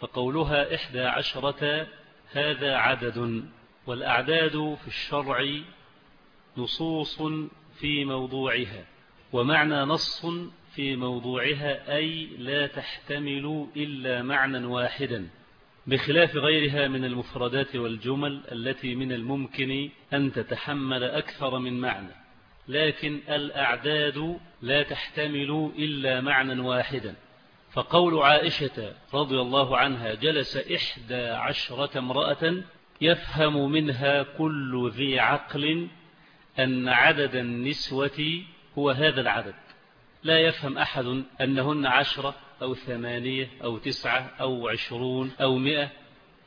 فقولها إحدى عشرة هذا عدد والأعداد في الشرع نصوص في موضوعها ومعنى نص في موضوعها أي لا تحتمل إلا معنى واحدا بخلاف غيرها من المفردات والجمل التي من الممكن أن تتحمل أكثر من معنى لكن الأعداد لا تحتمل إلا معنى واحدا. فقول عائشة رضي الله عنها جلس إحدى عشرة امرأة يفهم منها كل ذي عقل أن عدد النسوة هو هذا العدد. لا يفهم أحد أنهن عشرة أو ثمانية أو تسعة أو عشرون أو مئة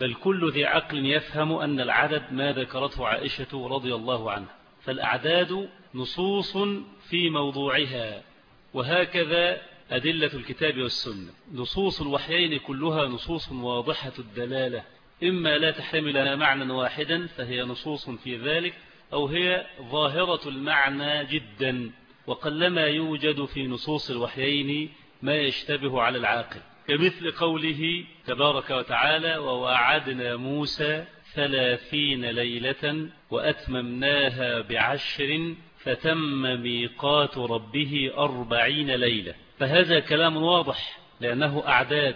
بل كل ذي عقل يفهم أن العدد ما ذكرته عائشة رضي الله عنها. فالأعداد نصوص في موضوعها وهكذا أدلة الكتاب والسنة. نصوص الوحيين كلها نصوص واضحة الدلالة. إما لا تحتمل معنى واحدا فهي نصوص في ذلك أو هي ظاهرة المعنى جدا. وقلما يوجد في نصوص الوحيين ما يشتبه على العاقل. كمثل قوله تبارك وتعالى ووعدنا موسى ثلاثين ليلة وأتممناها بعشر فتم ميقات ربه أربعين ليلة. فهذا كلام واضح لأنه أعداد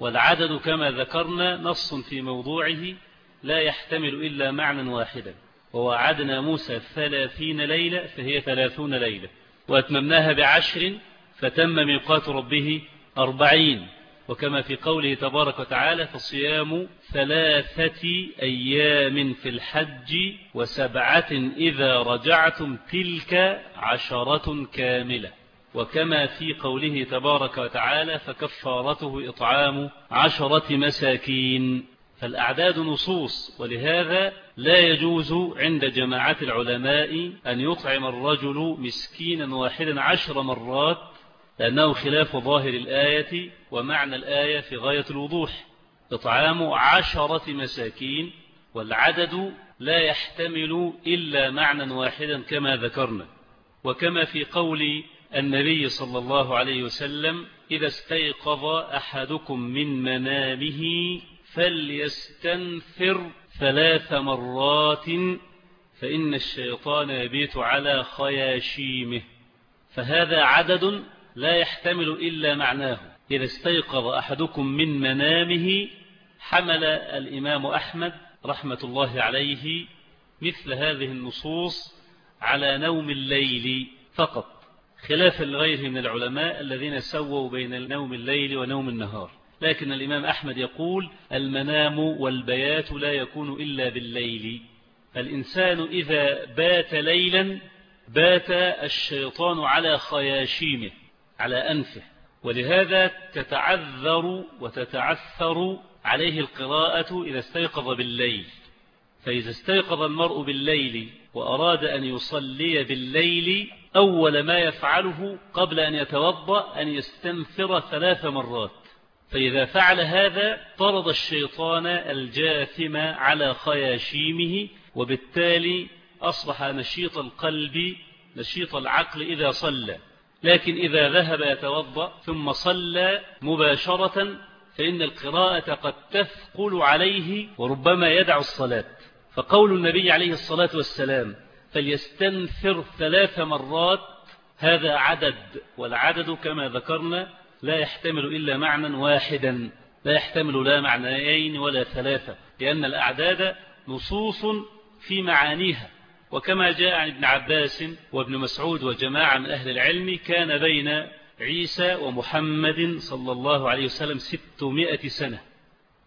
والعدد كما ذكرنا نص في موضوعه لا يحتمل إلا معنى واحدا ووعدنا موسى ثلاثين ليلة فهي ثلاثون ليلة وأتممناها بعشر فتم ميقات ربه أربعين وكما في قوله تبارك وتعالى فصيام ثلاثة أيام في الحج وسبعة إذا رجعتم تلك عشرة كاملة. وكما في قوله تبارك وتعالى فكفارته إطعام عشرة مساكين. فالأعداد نصوص ولهذا لا يجوز عند جماعة العلماء أن يطعم الرجل مسكينا واحدا عشر مرات لأنه خلاف ظاهر الآية ومعنى الآية في غاية الوضوح. إطعام عشرة مساكين والعدد لا يحتمل إلا معنى واحدا كما ذكرنا. وكما في قول النبي صلى الله عليه وسلم إذا استيقظ أحدكم من منامه فليستنفر ثلاث مرات فإن الشيطان يبيت على خياشيمه فهذا عدد لا يحتمل إلا معناه. إذا استيقظ أحدكم من منامه حمل الإمام أحمد رحمة الله عليه مثل هذه النصوص على نوم الليل فقط. خلافا لغيره من العلماء الذين سووا بين نوم الليل ونوم النهار. لكن الإمام أحمد يقول المنام والبيات لا يكون إلا بالليل. الإنسان إذا بات ليلا بات الشيطان على خياشيمه على أنفه. ولهذا تتعذر وتتعثر عليه القراءة إذا استيقظ بالليل. فإذا استيقظ المرء بالليل وأراد أن يصلي بالليل أول ما يفعله قبل أن يتوضأ أن يستنفر ثلاث مرات. فإذا فعل هذا طرد الشيطان الجاثم على خياشيمه وبالتالي أصبح نشيط القلب نشيط العقل إذا صلى. لكن إذا ذهب يتوضأ ثم صلى مباشرة فإن القراءة قد تثقل عليه وربما يدع الصلاة. فقول النبي عليه الصلاة والسلام فليستنفر ثلاث مرات هذا عدد والعدد كما ذكرنا لا يحتمل إلا معنى واحدا لا يحتمل لا معنيين ولا ثلاثة لأن الأعداد نصوص في معانيها. وكما جاء عن ابن عباس وابن مسعود وجماعة من أهل العلم كان بين عيسى ومحمد صلى الله عليه وسلم ستمائة سنة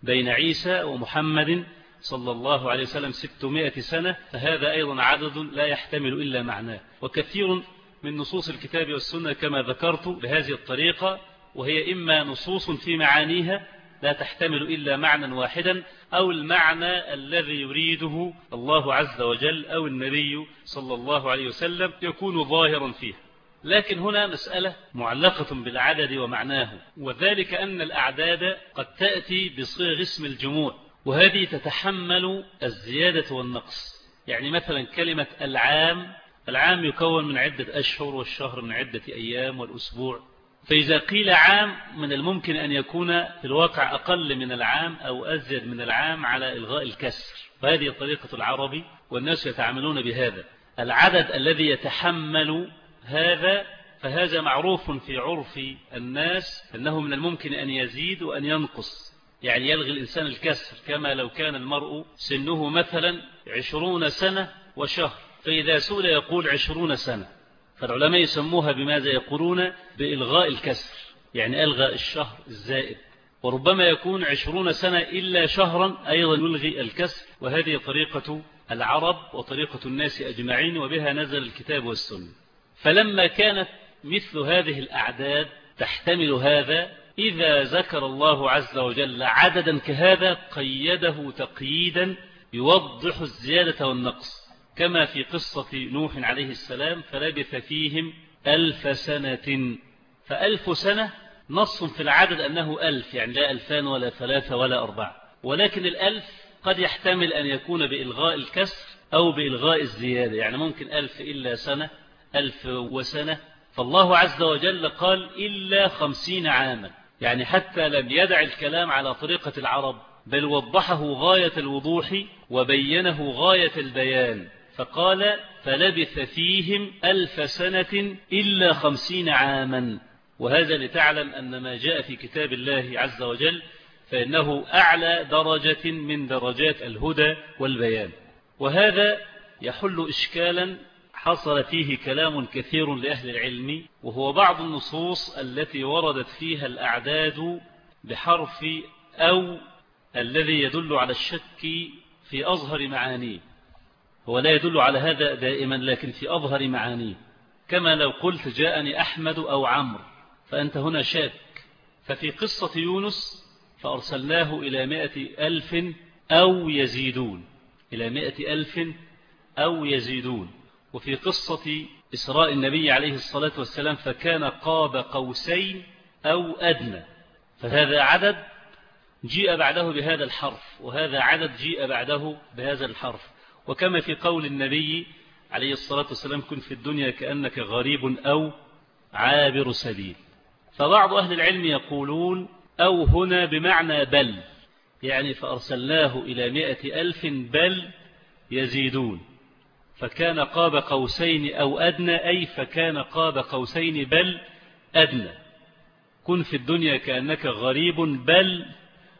بين عيسى ومحمد صلى الله عليه وسلم ستمائة سنة فهذا أيضا عدد لا يحتمل إلا معناه. وكثير من نصوص الكتاب والسنة كما ذكرت بهذه الطريقة وهي إما نصوص في معانيها لا تحتمل إلا معنى واحدا أو المعنى الذي يريده الله عز وجل أو النبي صلى الله عليه وسلم يكون ظاهرا فيه لكن هنا مسألة معلقة بالعدد ومعناه وذلك أن الأعداد قد تأتي بصيغ اسم الجموع. وهذه تتحمل الزيادة والنقص. يعني مثلا كلمة العام العام يكون من عدة أشهر والشهر من عدة أيام والأسبوع. فإذا قيل عام من الممكن أن يكون في الواقع أقل من العام أو أزيد من العام على إلغاء الكسر. وهذه طريقة العربي والناس يتعاملون بهذا. العدد الذي يتحمل هذا فهذا معروف في عرف الناس أنه من الممكن أن يزيد وأن ينقص. يعني يلغي الإنسان الكسر كما لو كان المرء سنه مثلا عشرون سنة وشهر فإذا سئل يقول عشرون سنة. فالعلماء يسموها بماذا يقولون؟ بإلغاء الكسر يعني ألغى الشهر الزائد. وربما يكون عشرون سنة إلا شهرا أيضا يلغي الكسر وهذه طريقة العرب وطريقة الناس أجمعين وبها نزل الكتاب والسنة. فلما كانت مثل هذه الأعداد تحتمل هذا إذا ذكر الله عز وجل عددا كهذا قيده تقييدا يوضح الزيادة والنقص كما في قصة نوح عليه السلام فلبث فيهم ألف سنة. فألف سنة نص في العدد أنه ألف يعني لا ألفان ولا ثلاثة ولا أربعة. ولكن الألف قد يحتمل أن يكون بإلغاء الكسر أو بإلغاء الزيادة يعني ممكن ألف إلا سنة ألف وسنة. فالله عز وجل قال إلا خمسين عاما. يعني حتى لم يدع الكلام على طريقة العرب بل وضحه غاية الوضوح وبينه غاية البيان فقال فلبث فيهم ألف سنة إلا خمسين عاما وهذا لتعلم أن ما جاء في كتاب الله عز وجل فإنه أعلى درجة من درجات الهدى والبيان. وهذا يحل إشكالا حصل فيه كلام كثير لأهل العلم وهو بعض النصوص التي وردت فيها الأعداد بحرف أو الذي يدل على الشك في أظهر معانيه. هو لا يدل على هذا دائما لكن في أظهر معانيه. كما لو قلت جاءني أحمد أو عمرو فأنت هنا شاك. ففي قصة يونس فأرسلناه إلى مائة ألف أو يزيدون. إلى مائة ألف أو يزيدون. وفي قصة إسراء النبي عليه الصلاة والسلام فكان قاب قوسين أو أدنى فهذا عدد جيء بعده بهذا الحرف وهذا عدد جيء بعده بهذا الحرف. وكما في قول النبي عليه الصلاة والسلام كن في الدنيا كأنك غريب أو عابر سبيل فبعض أهل العلم يقولون أو هنا بمعنى بل يعني فأرسلناه إلى مئة ألف بل يزيدون. فكان قاب قوسين أو أدنى أي فكان قاب قوسين بل أدنى. كن في الدنيا كأنك غريب بل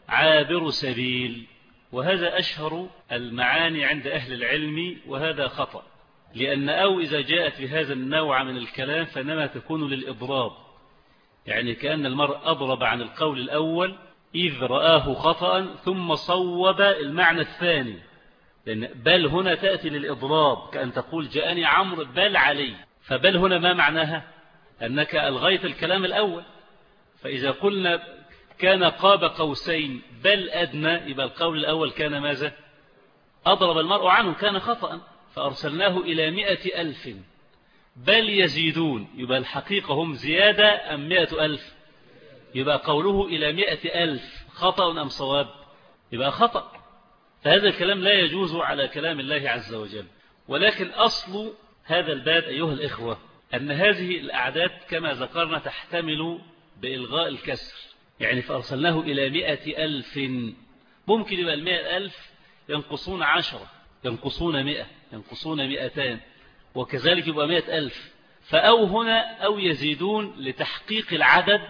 عابر سبيل. وهذا أشهر المعاني عند أهل العلم وهذا خطأ. لأن أو إذا جاءت بهذا النوع من الكلام فإنما تكون للإضراب. يعني كأن المرء أضرب عن القول الأول إذ رآه خطأ ثم صوب المعنى الثاني. لأن بل هنا تأتي للإضراب كأن تقول جاءني عمرو بل علي. فبل هنا ما معناها؟ أنك ألغيت الكلام الأول. فإذا قلنا كان قاب قوسين بل أدنى يبقى القول الأول كان ماذا؟ أضرب المرء عنه كان خطأ. فأرسلناه إلى مئة ألف. بل يزيدون يبقى الحقيقة هم زيادة أم مئة ألف؟ يبقى قوله إلى مئة ألف خطأ أم صواب؟ يبقى خطأ. فهذا الكلام لا يجوز على كلام الله عز وجل. ولكن أصل هذا الباب أيها الإخوة أن هذه الأعداد كما ذكرنا تحتمل بإلغاء الكسر. يعني فأرسلناه إلى مئة ألف. ممكن يبقى المئة ألف ينقصون عشرة ينقصون مئة ينقصون مئتان وكذلك يبقى مئة ألف. فأو هنا أو يزيدون لتحقيق العدد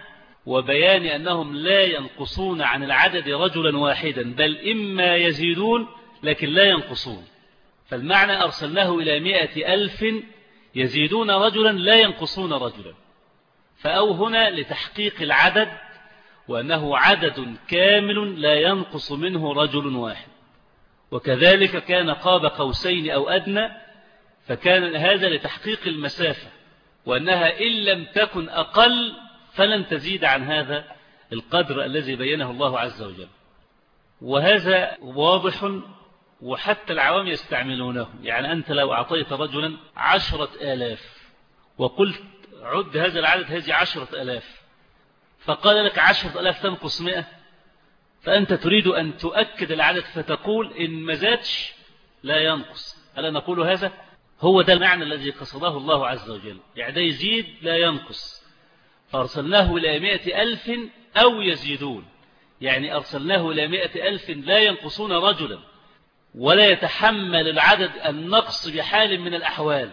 وبيان أنهم لا ينقصون عن العدد رجلا واحدا بل إما يزيدون لكن لا ينقصون. فالمعنى أرسلناه إلى مئة ألف يزيدون رجلا لا ينقصون رجلا. فأو هنا لتحقيق العدد وأنه عدد كامل لا ينقص منه رجل واحد. وكذلك كان قاب قوسين أو أدنى فكان هذا لتحقيق المسافة وأنها إن لم تكن أقل فلن تزيد عن هذا القدر الذي بينه الله عز وجل. وهذا واضح وحتى العوام يستعملونه. يعني أنت لو أعطيت رجلا عشرة آلاف وقلت عد هذا العدد هذه عشرة آلاف فقال لك عشرة ألاف تنقص مئة فأنت تريد أن تؤكد العدد فتقول إن ما زادش لا ينقص. ألا نقول هذا؟ هو ده المعنى الذي قصده الله عز وجل. يعني ده يزيد لا ينقص. فأرسلناه إلى مئة ألف أو يزيدون. يعني أرسلناه إلى مئة ألف لا ينقصون رجلا ولا يتحمل العدد النقص بحال من الأحوال.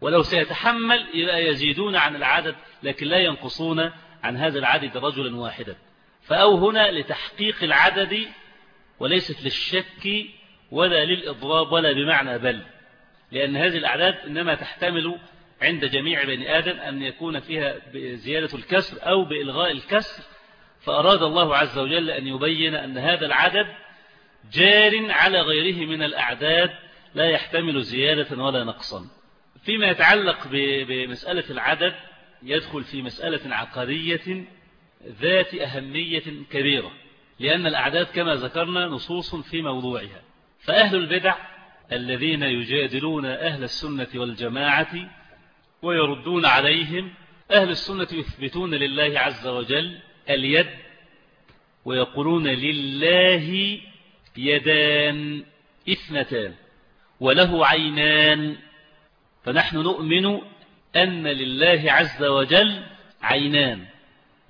ولو سيتحمل يبقى يزيدون عن العدد لكن لا ينقصون عن هذا العدد رجلا واحدا. فأو هنا لتحقيق العدد وليست للشك ولا للإضراب ولا بمعنى بل لأن هذه الأعداد إنما تحتمل عند جميع بني آدم أن يكون فيها بزيادة الكسر أو بإلغاء الكسر فأراد الله عز وجل أن يبين أن هذا العدد جار على غيره من الأعداد لا يحتمل زيادة ولا نقصا. فيما يتعلق بمسألة العدد يدخل في مسألة عقدية ذات أهمية كبيرة لأن الأعداد كما ذكرنا نصوص في موضوعها. فأهل البدع الذين يجادلون أهل السنة والجماعة ويردون عليهم أهل السنة يثبتون لله عز وجل اليد ويقولون لله يدان إثنتان وله عينان فنحن نؤمن أن لله عز وجل عينان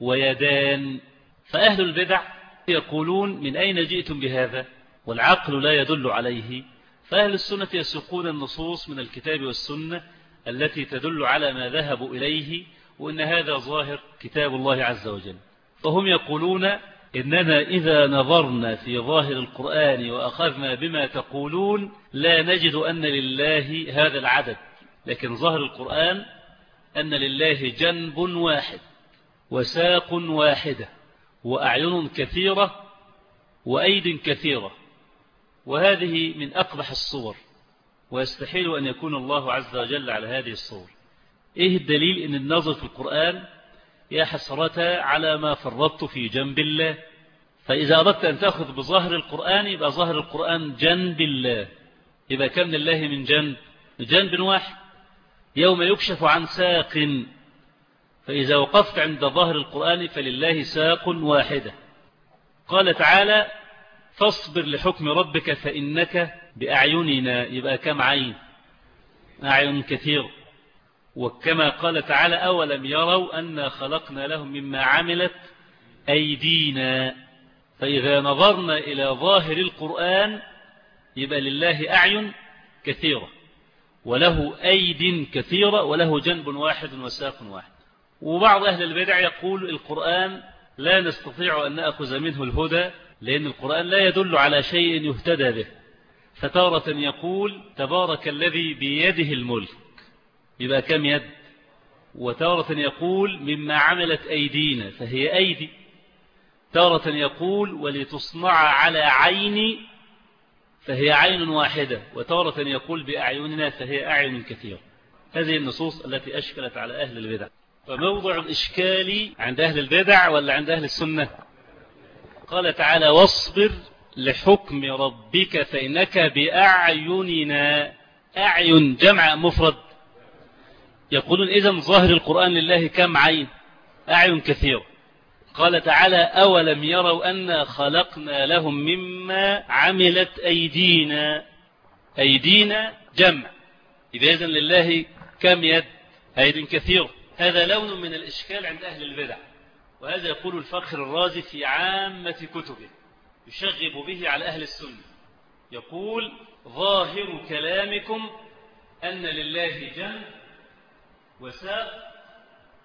ويدان فأهل البدع يقولون من أين جئتم بهذا والعقل لا يدل عليه فأهل السنة يسوقون النصوص من الكتاب والسنة التي تدل على ما ذهبوا إليه وإن هذا ظاهر كتاب الله عز وجل. فهم يقولون إننا إذا نظرنا في ظاهر القرآن وأخذنا بما تقولون لا نجد أن لله هذا العدد. لكن ظاهر القرآن أن لله جنب واحد وساق واحدة وأعين كثيرة وأيد كثيرة. وهذه من أقبح الصور. ويستحيل أن يكون الله عز وجل على هذه الصور. إيه الدليل إن النظر في القرآن يا حسرة على ما فرطت في جنب الله؟ فإذا أردت أن تأخذ بظاهر القرآن يبقى ظاهر القرآن جنب الله. يبقى كم لله من جنب؟ جنب واحد. يوم يكشف عن ساق. فإذا وقفت عند ظاهر القرآن فلله ساق واحدة. قال تعالى فاصبر لحكم ربك فإنك بأعيننا يبقى كم عين؟ أعين كثير. وكما قال تعالى أولم يروا أن خلقنا لهم مما عملت أيدينا. فإذا نظرنا إلى ظاهر القرآن يبقى لله أعين كثيرة وله أيد كثيرة وله جنب واحد وساق واحد. وبعض أهل البدع يقول القرآن لا نستطيع أن نأخذ منه الهدى لأن القرآن لا يدل على شيء يهتدى به. فتارة يقول تبارك الذي بيده الملك. يبقى كم يد؟ وتارة يقول مما عملت أيدينا فهي أيدي. تارة يقول ولتصنع على عيني فهي عين واحدة. وتارة يقول بأعيننا فهي أعين كثيرة. هذه النصوص التي أشكلت على أهل البدع. فموضع الإشكال عند أهل البدع ولا عند أهل السنة؟ قال تعالى واصبر لحكم ربك فإنك بأعيننا أعين جمع مفرد. يقولون إذن ظاهر القرآن لله كم عين؟ أعين كثير. قال تعالى أولم يروا أن خلقنا لهم مما عملت أيدينا؟ أيدينا جمع. إذا إذن لله كم يد؟ أيد كثير. هذا لون من الإشكال عند أهل البدع. وهذا يقول الفخر الرازي في عامة كتبه. يشغب به على أهل السنة. يقول ظاهر كلامكم أن لله جنب وساق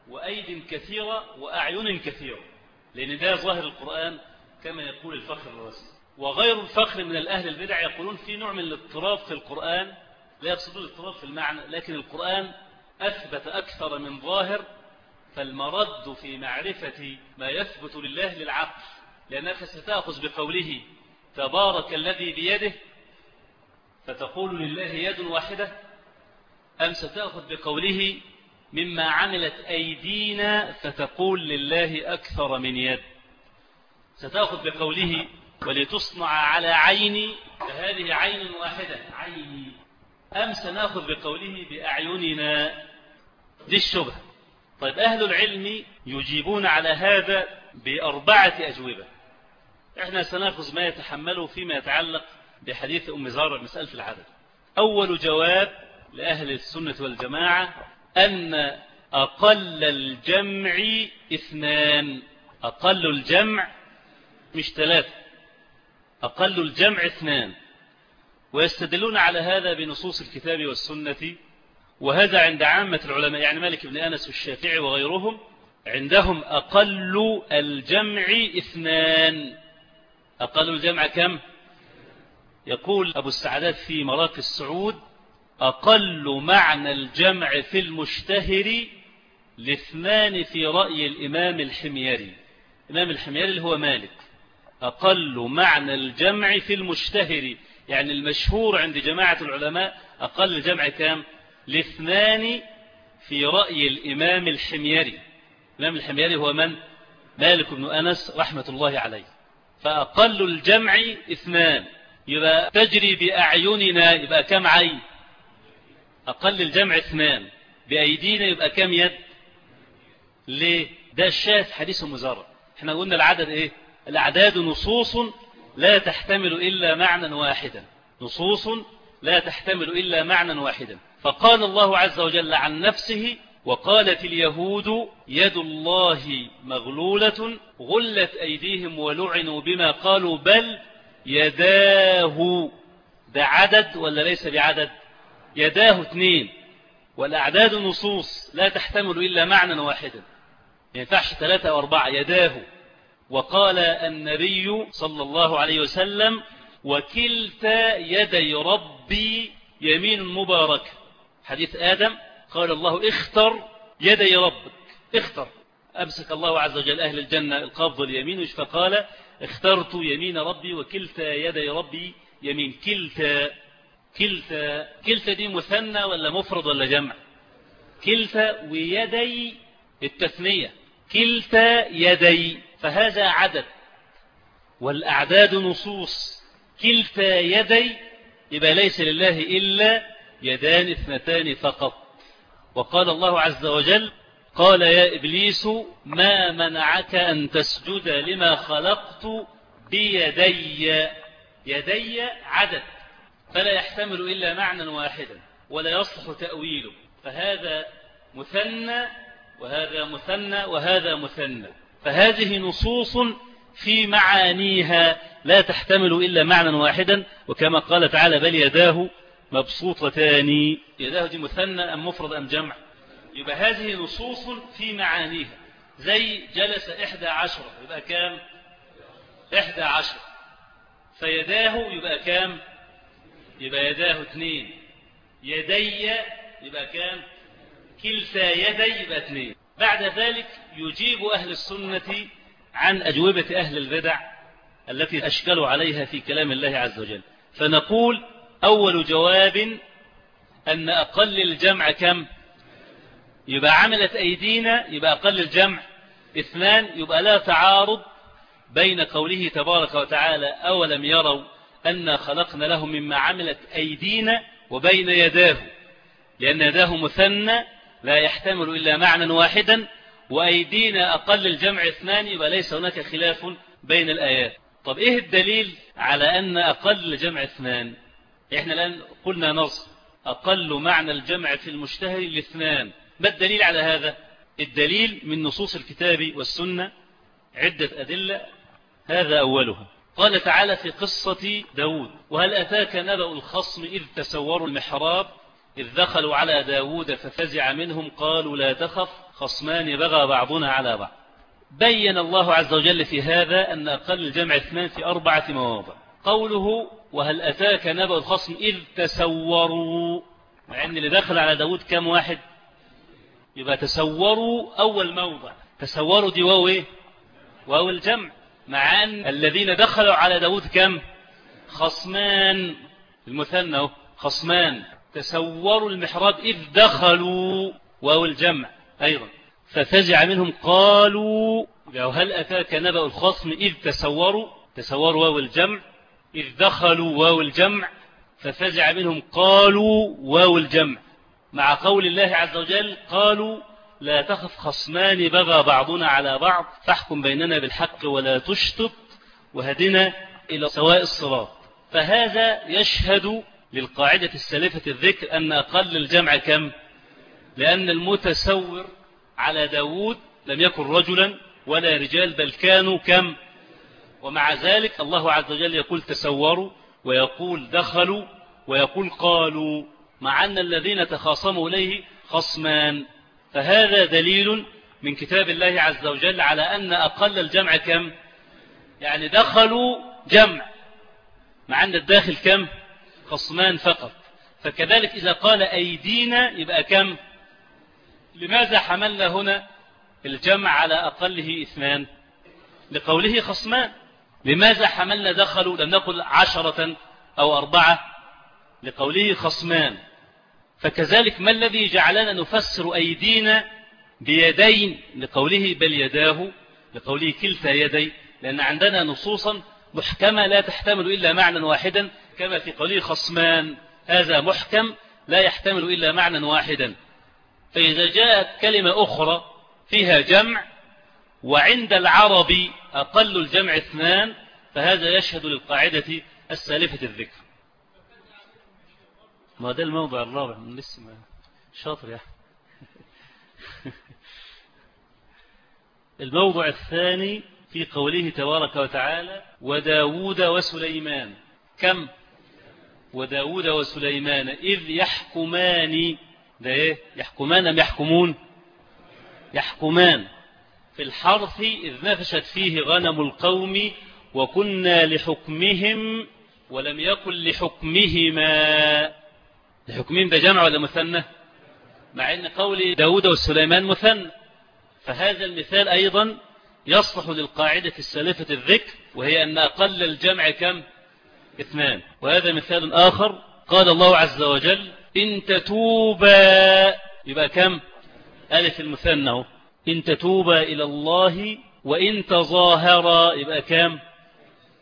وأيد كثيرة وأعين كثيرة. لأن ده ظاهر القرآن كما يقول الفخر الرازي وغير الفخر من الأهل البدع يقولون في نوع من الاضطراب في القرآن. لا يقصدون الاضطراب في المعنى لكن القرآن أثبت أكثر من ظاهر فالمرد في معرفة ما يثبت لله للعقل. لأنك ستأخذ بقوله تبارك الذي بيده فتقول لله يد واحدة أم ستأخذ بقوله مما عملت أيدينا فتقول لله أكثر من يد؟ ستأخذ بقوله ولتصنع على عيني فهذه عين واحدة عيني. أم سنأخذ بقوله بأعيننا؟ دي الشبهة. طيب أهل العلم يجيبون على هذا بأربعة أجوبة. إحنا سنأخذ ما يتحمله فيما يتعلق بحديث أم زارع مسألة العدد. أول جواب لأهل السنة والجماعة أن أقل الجمع اثنان. أقل الجمع مش ثلاثة. أقل الجمع اثنان. ويستدلون على هذا بنصوص الكتاب والسنة وهذا عند عامة العلماء يعني مالك بن أنس والشافعي وغيرهم عندهم أقل الجمع اثنان. أقل الجمع كم؟ يقول أبو السعدات في مراك السعود أقل معنى الجمع في المشتهر لاثنان في رأي الإمام الحميري. الإمام الحميري اللي هو مالك. أقل معنى الجمع في المشتهر يعني المشهور عند جماعة العلماء أقل الجمع كام لاثنان في رأي الإمام الحميري. الإمام الحميري هو من؟ مالك بن أنس رحمة الله عليه. فأقل الجمع اثنان. يبقى تجري بأعيننا يبقى كم عين؟ أقل الجمع اثنان. بأيدينا يبقى كم يد؟ ليه؟ ده الشاهد حديث مزارع إحنا قلنا العدد إيه؟ الأعداد نصوص لا تحتمل إلا معنى واحدا. نصوص لا تحتمل إلا معنى واحدا. فقال الله عز وجل عن نفسه وقالت اليهود يد الله مغلولة غلت أيديهم ولعنوا بما قالوا بل يداه ده عدد ولا ليس بعدد؟ يداه اثنين. والأعداد نصوص لا تحتمل إلا معنى واحدا. ينفعش ثلاثة أو أربعة. يداه. وقال النبي صلى الله عليه وسلم وكلتا يدي ربي يمين مباركة حديث آدم قال الله اختر يدي ربك. اختر. أمسك الله عز وجل أهل الجنة القبض اليمين فقال؟ اخترت يمين ربي وكلتا يدي ربي يمين. كلتا. كلتا. كلتا دي مثنى ولا مفرد ولا جمع؟ كلتا ويدي التثنية. كلتا يدي. فهذا عدد. والأعداد نصوص. كلتا يدي يبقى ليس لله إلا يدان اثنتان فقط. وقال الله عز وجل قال يا إبليس ما منعك أن تسجد لما خلقت بيدي؟ يدي عدد. فلا يحتمل إلا معنى واحدا ولا يصلح تأويله. فهذا مثنى وهذا مثنى وهذا مثنى. فهذه نصوص في معانيها لا تحتمل إلا معنى واحدا وكما قال تعالى بل يداه مبسوطتان يداه دي مثنى أم مفرد أم جمع. يبقى هذه نصوص في معانيها. زي جلس إحدى عشرة يبقى كام؟ إحدى عشرة فيداه يبقى كام؟ يبقى يداه اثنين. يدي يبقى كام؟ كلتا يدي يبقى اثنين. بعد ذلك يجيب أهل السنة عن أجوبة أهل البدع التي أشكلوا عليها في كلام الله عز وجل. فنقول أول جواب أن أقل الجمع كم؟ يبقى عملت أيدينا يبقى أقل الجمع اثنان يبقى لا تعارض بين قوله تبارك وتعالى أولم يروا أن خلقنا لهم مما عملت أيدينا وبين يداه؟ لأن يداه مثنى لا يحتمل إلا معنى واحدا وأيدينا أقل الجمع اثنان يبقى ليس هناك خلاف بين الآيات. طب إيه الدليل على أن أقل الجمع اثنان؟ إحنا الآن قلنا نص. أقل معنى الجمع في المشتهر الاثنان ما الدليل على هذا؟ الدليل من نصوص الكتاب والسنة. عدة أدلة. هذا أولها. قال تعالى في قصة داود وهل أتاك نبأ الخصم إذ تسوروا المحراب؟ إذ دخلوا على داود ففزع منهم. قالوا لا تخف خصمان بغى بعضنا على بعض. بين الله عز وجل في هذا أن أقل الجمع اثنان في أربعة مواضع. قوله وهل أتاك نبأ الخصم إذ تسوروا؟ مع أن اللي دخل على داود كم واحد؟ يبقى تسوروا أول موضع. تسوروا دي واو إيه؟ واو الجمع. مع أن الذين دخلوا على داود كم خصمان. المثنى خصمان. تسوروا المحراب إذ دخلوا. واو الجمع أيضا. ففزع منهم قالوا هل أتاك نبأ الخصم إذ تسوروا؟ تسوروا واو الجمع. إذ دخلوا واو الجمع ففزع منهم قالوا واو الجمع. مع قول الله عز وجل قالوا لا تخف خصمان بغى بعضنا على بعض فاحكم بيننا بالحق ولا تشتت وهدنا إلى سواء الصراط. فهذا يشهد للقاعدة السلفة الذكر أن أقل الجمع كم؟ لأن المتسور على داود لم يكن رجلا ولا رجال بل كانوا كم؟ ومع ذلك الله عز وجل يقول تسوروا ويقول دخلوا ويقول قالوا مع أن الذين تخاصموا إليه خصمان. فهذا دليل من كتاب الله عز وجل على أن أقل الجمع كم؟ يعني دخلوا جمع مع أن الداخل كم؟ خصمان فقط. فكذلك إذا قال أيدينا يبقى كم؟ لماذا حملنا هنا الجمع على أقله إثنان؟ لقوله خصمان. لماذا حملنا دخلوا لم نقل عشرة أو أربعة؟ لقوله خصمان. فكذلك ما الذي جعلنا نفسر أيدينا بيدين؟ لقوله بل يداه. لقوله كلتا يدي. لأن عندنا نصوصا محكمة لا تحتمل إلا معنى واحدا كما في قوله خصمان. هذا محكم لا يحتمل إلا معنى واحدا. فإذا جاءت كلمة أخرى فيها جمع وعند العرب أقل الجمع اثنان فهذا يشهد للقاعدة السالفة الذكر. ما ده الموضع الرابع من لسه ما شاطر يا الموضع الثاني في قوله تبارك وتعالى وداود وسليمان كم؟ وداود وسليمان إذ يحكمان ده إيه؟ يحكمان أم يحكمون؟ يحكمان. في الحرث إذ نفشت فيه غنم القوم وكنا لحكمهم ولم يكن لحكمهما. لحكمهم ده جمع ولا مثنى؟ مع أن قول داود والسليمان مثنى. فهذا المثال أيضا يصلح للقاعدة السالفة الذكر وهي أن أقل الجمع كم؟ اثنان. وهذا مثال آخر. قال الله عز وجل إن تتوبا. يبقى كم؟ ألف المثنى إن تتوبا إلى الله وإن تظاهرا يبقى كم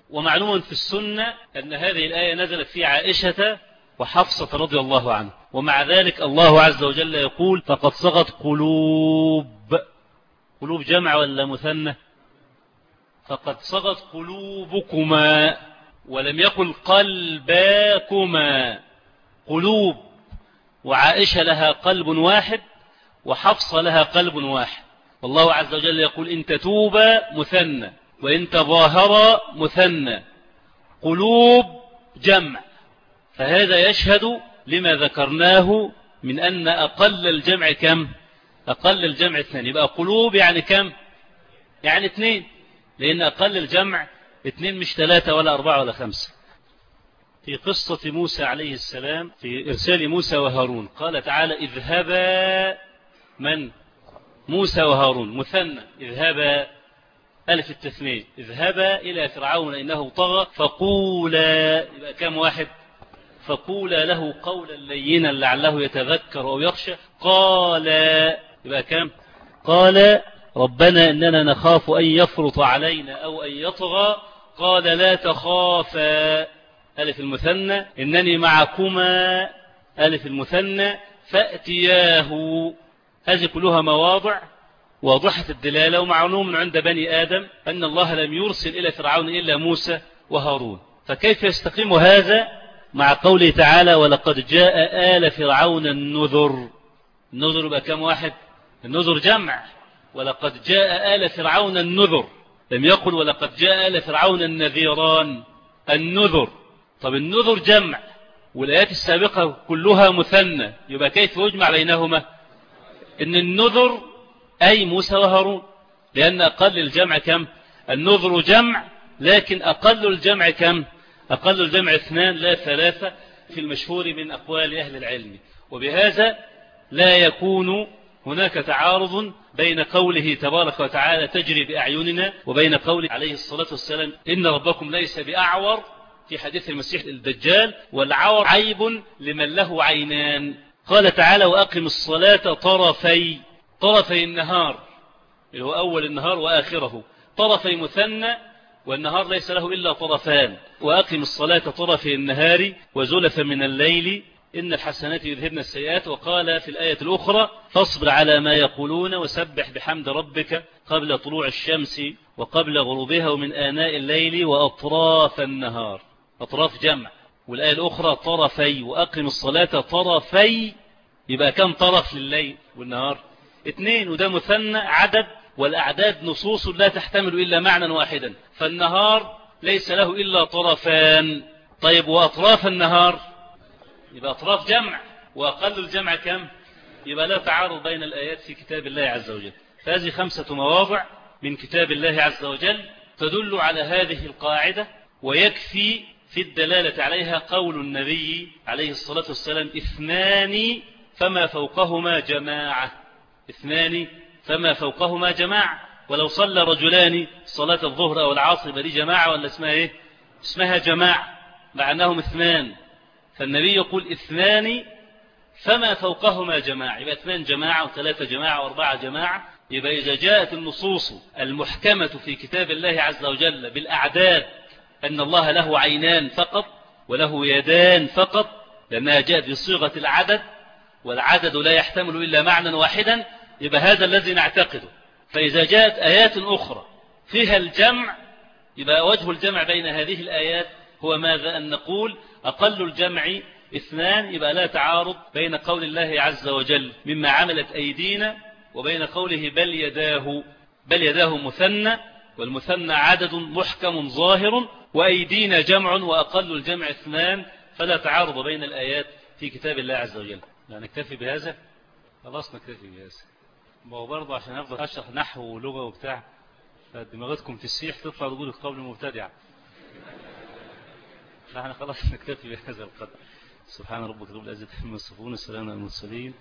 ومعلوم في السنة أن هذه الآية نزلت في عائشة وحفصة رضي الله عنه ومع ذلك الله عز وجل يقول فقد صغت قلوب. قلوب جمع ولا مثنى؟ فقد صغت قلوبكما ولم يقل قلباكما. قلوب. وعائشة لها قلب واحد وحفصة لها قلب واحد. والله عز وجل يقول إن تتوبا مثنى وإن تظاهرا مثنى قلوب جمع فهذا يشهد لما ذكرناه من أن أقل الجمع كم؟ أقل الجمع اثنين. يبقى قلوب يعني كم؟ يعني اثنين. لأن أقل الجمع اثنين مش ثلاثة ولا أربعة ولا خمسة. في قصة موسى عليه السلام في إرسال موسى وهارون قال تعالى اذهبا من؟ موسى وهارون. مثنى. اذهبا ألف التثنين اذهبا إلى فرعون إنه طغى فقولا. يبقى كم واحد. فقولا له قولا لينا لعله يتذكر أو يخشى. قال يبقى كم قال ربنا إننا نخاف أن يفرط علينا أو أن يطغى. قال لا تخافا. ألف المثنى. إنني معكما. ألف المثنى. فأتياه. هذه كلها مواضع واضحة الدلالة ومعلوم عند بني آدم أن الله لم يرسل إلى فرعون إلا موسى وهارون. فكيف يستقيم هذا؟ مع قوله تعالى ولقد جاء آل فرعون النذر النذر بقى كم واحد؟ النذر جمع. ولقد جاء آل فرعون النذر لم يقل ولقد جاء آل فرعون النذيران النذر. طب النذر جمع. والآيات السابقة كلها مثنى. يبقى كيف يجمع بينهما؟ إن النذر أي موسى وهارون لأن أقل الجمع كم؟ النذر جمع لكن أقل الجمع كم؟ أقل الجمع اثنان لا ثلاثة في المشهور من أقوال أهل العلم. وبهذا لا يكون هناك تعارض بين قوله تبارك وتعالى تجري بأعيننا وبين قوله عليه الصلاة والسلام إن ربكم ليس بأعور في حديث المسيح الدجال والعور عيب لمن له عينان. قال تعالى وأقم الصلاة طرفي طرفي النهار. اللي هو أول النهار وآخره. طرفي مثنى والنهار ليس له إلا طرفان. وأقم الصلاة طرفي النهار وزلف من الليل. إن الحسنات يذهبن السيئات. وقال في الآية الأخرى فاصبر على ما يقولون وسبح بحمد ربك قبل طلوع الشمس وقبل غروبها ومن آناء الليل وأطراف النهار. أطراف جمع. والآية الأخرى طرفي وأقم الصلاة طرفي يبقى كم طرف لليل والنهار؟ اثنين وده مثنى عدد والأعداد نصوص لا تحتمل إلا معنى واحدا فالنهار ليس له إلا طرفان. طيب وأطراف النهار؟ يبقى أطراف جمع وأقل الجمع كم؟ يبقى لا تعارض بين الآيات في كتاب الله عز وجل. فهذه خمسة مواضع من كتاب الله عز وجل تدل على هذه القاعدة ويكفي في الدلالة عليها قول النبي عليه الصلاة والسلام اثنان فما فوقهما جماعة. اثنان فما فوقهما جماعة. ولو صلى رجلان صلاة الظهر أو العصر بلي جماعة ولا اسمها إيه؟ اسمها جماعة مع أنهم اثنان. فالنبي يقول اثنان فما فوقهما جماعة. يبقى اثنان جماعة وثلاثة جماعة وأربعة جماعة. يبقى إذا جاءت النصوص المحكمة في كتاب الله عز وجل بالأعداد أن الله له عينان فقط وله يدان فقط لأنها جاءت بصيغة العدد والعدد لا يحتمل إلا معنى واحدا يبقى هذا الذي نعتقده. فإذا جاءت آيات أخرى فيها الجمع يبقى وجه الجمع بين هذه الآيات هو ماذا؟ أن نقول أقل الجمع اثنان يبقى لا تعارض بين قول الله عز وجل مما عملت أيدينا وبين قوله بل يداه بل يداه مثنى والمثنى عدد محكم ظاهر وأيدينا جمع وأقل الجمع اثنان فلا تعارض بين الآيات في كتاب الله عز وجل. لا نكتفي بهذا؟ خلاص نكتفي بهذا. ما هو برضه عشان أفضل أشرح نحو ولغة وبتاع فدماغتكم السيح تطلع تقول القول المبتدع فاحنا خلاص نكتفي بهذا القدر. سبحان ربك رب العزة عما يصفون السلام على المرسلين.